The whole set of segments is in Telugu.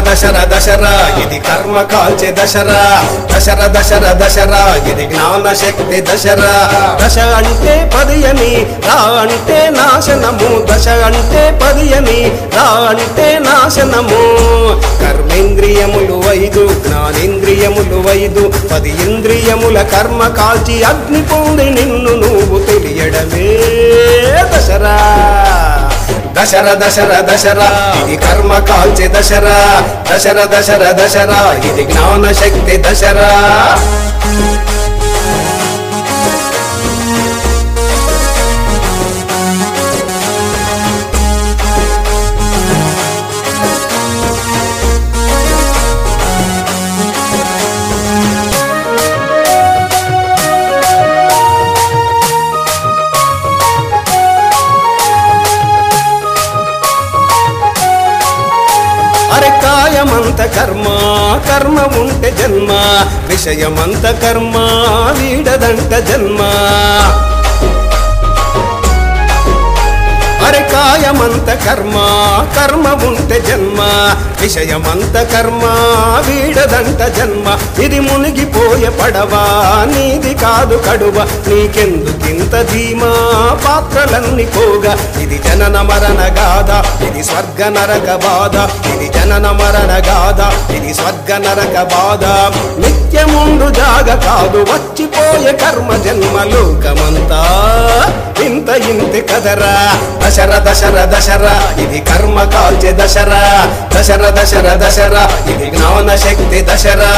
దశర దశర ఇది కర్మ కాల్చే దశరా దశర దశర దశరా ఇది జ్ఞాన శక్తి దశరా దశ అంటే పదియని రా అంటే నాశనము. దశ అంటే పదియని రా అంటే నాశనము. కర్మేంద్రియములు ఐదు జ్ఞానేంద్రియములు ఐదు. పది ఇంద్రియముల కర్మ కాల్చి అగ్ని పొంది నిన్ను దశర దశర దశరా. ఇది కర్మ కాల్చే దశరా. దశర దశర దశరా. ఇది జ్ఞాన శక్తి దశరా. కాయమంత కర్మ కర్మ ఉంటే జన్మ. విషయమంత కర్మ వీడదంట జన్మ. అరకాయమంత కర్మ కర్మ ఉంటే జన్మ. విషయమంత కర్మ వీడదంట జన్మ. ఇది మునిగిపోయే పడవా నీది కాదు కడువ. నీకెందుకింత ధీమా పాత్రలన్నీ పోగా. ఇది జనన మరణ గాథ ఇది స్వర్గ నరక బాధ. ఇది జనన మరణ గాథ ఇది స్వర్గ నరక బాధ. నిత్యముండు జాగ కాదు వచ్చిపోయే కర్మ జన్మ లోకమంతా. ఇంత కదరా దశర దశర దశర ఇది కర్మ కాల్చే దశరా. దశర దశర దశర ఇది జ్ఞాన శక్తి దశరా.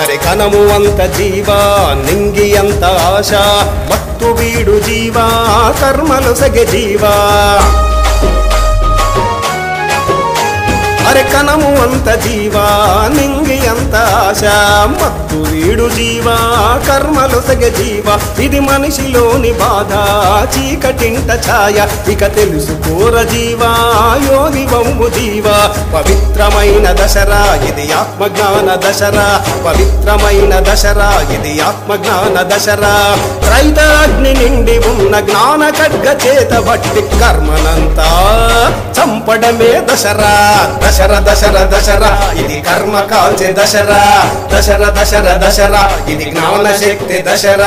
అరే కనము అంత జీవా నింగి అంత ఆశ మత్తు వీడు జీవా కర్మలు సగె జీవా అంత జీవా నింగి అంత ఆశ మత్తు వీడు జీవా కర్మలు సగ జీవా. ఇది మనిషిలోని బాధ చీకటింట ఛాయ. ఇక తెలుసుకోర జీవా యోగి వంబు జీవా. పవిత్రమైన దశరా ఇది ఆత్మజ్ఞాన దశరా. పవిత్రమైన దశరా ఇది ఆత్మజ్ఞాన దశరా. త్రైతాగ్ని నిండి ఉన్న జ్ఞాన ఖడ్గ చేత బట్టి కర్మనంతా చంపడమే దశరా. దశ దశర దశర దశర ఇది కర్మ కాల్చే దశర దశర దశర దశర ఇది జ్ఞాన శక్తి దశర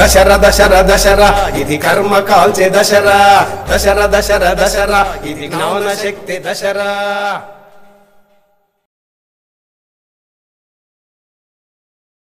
దశర దశర దశర ఇది కర్మ కాల్చే దశర దశర దశర దశర ఇది జ్ఞాన శక్తి దశరా